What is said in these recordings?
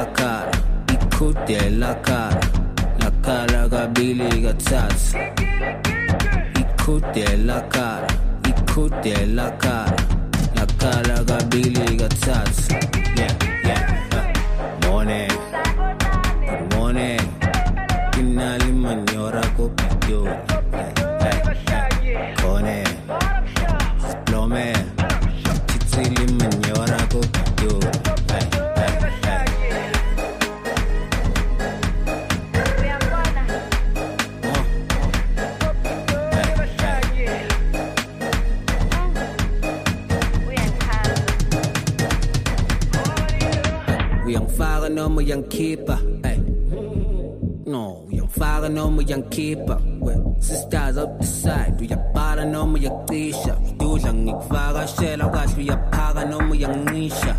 la cara ikude la cara la cara kabili kathathu ikude la cara ikude la cara la cara kabili kathathu uyangifaka noma uyangikhipha hey. no uyangifaka eh. noma uyangikhipha we sisters out the side uyabhala noma uyacisha ududla ngikuvakashela kahle uyaphaka noma uyancisha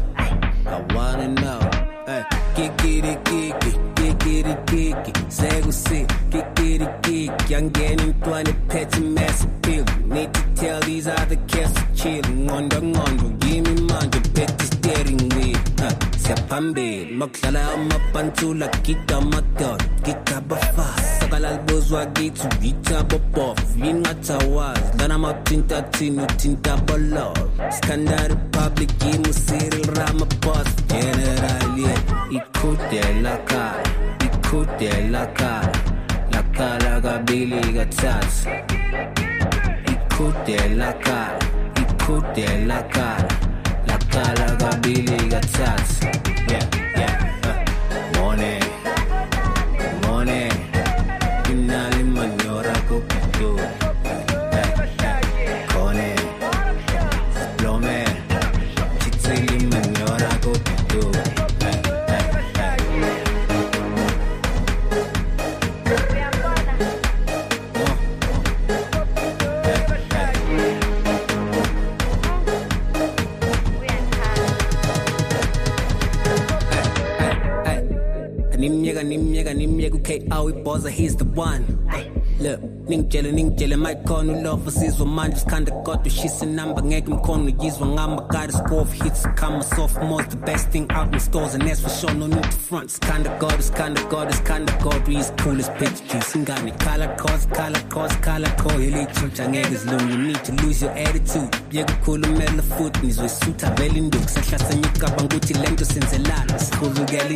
i wanna know hey. kikiri kiki kikiri kiki. Sekusi kikiri kiki. Yangena intwana ephethe siyaphambili makudlala amabhantula gida amadoda gigabafasi sakalalibuzwa kithi uyitha bobofu yini ngathi awazi lana mawuthinta thini uthinta bolo. Skhanda Republic yimi usiril ramapos. General yeah ikude la cara ikude la cara la cara kabili kathathu ikude la cara ikude cara kabili kathathu yeah Nimyeka nimyeka nimyeka uKO iboza he's the one. Look ningitshele ningitshele mayikhona ulove sizwe manje sikhanda kodwa ushisa inamba ngeke mkhona uyizwa ngama gotta score of hits come sophomores the best thing out in stores and that's for sure no need to front kinda god it's kinda god we is cool as picture juice ingane color cause color cause color code ile chucha ngeke zilungu you need to lose your attitude yeke khulumela futhi ngizoyisutha vele induku sahlasa ngicabanga ukuthi lento senzelana sikhulukela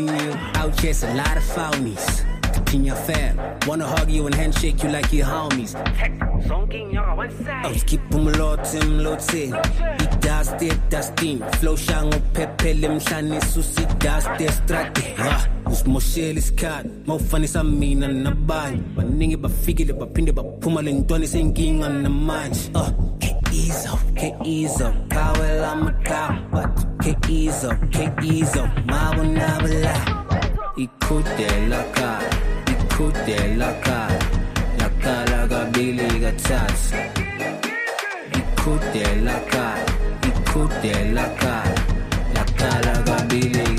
out here a lot of phonies your fam. Wanna hug you and handshake you like your homies. I was keep them lotim lotin. It does the dustin. Flow shango pepele mshani susi does the strati. Ah, usimosheli isikhathi mawufane samina nabanye baningi bafikile baphinde baphuma le ntwana senkinga namanje uh, K-Ezo, K-Ezo, kawela makawa K-Ezo, K-Ezo, mawunabala ikude la cara ikude la cara la cara kabili kathathu. Ikude la cara ikude la cara la cara kabili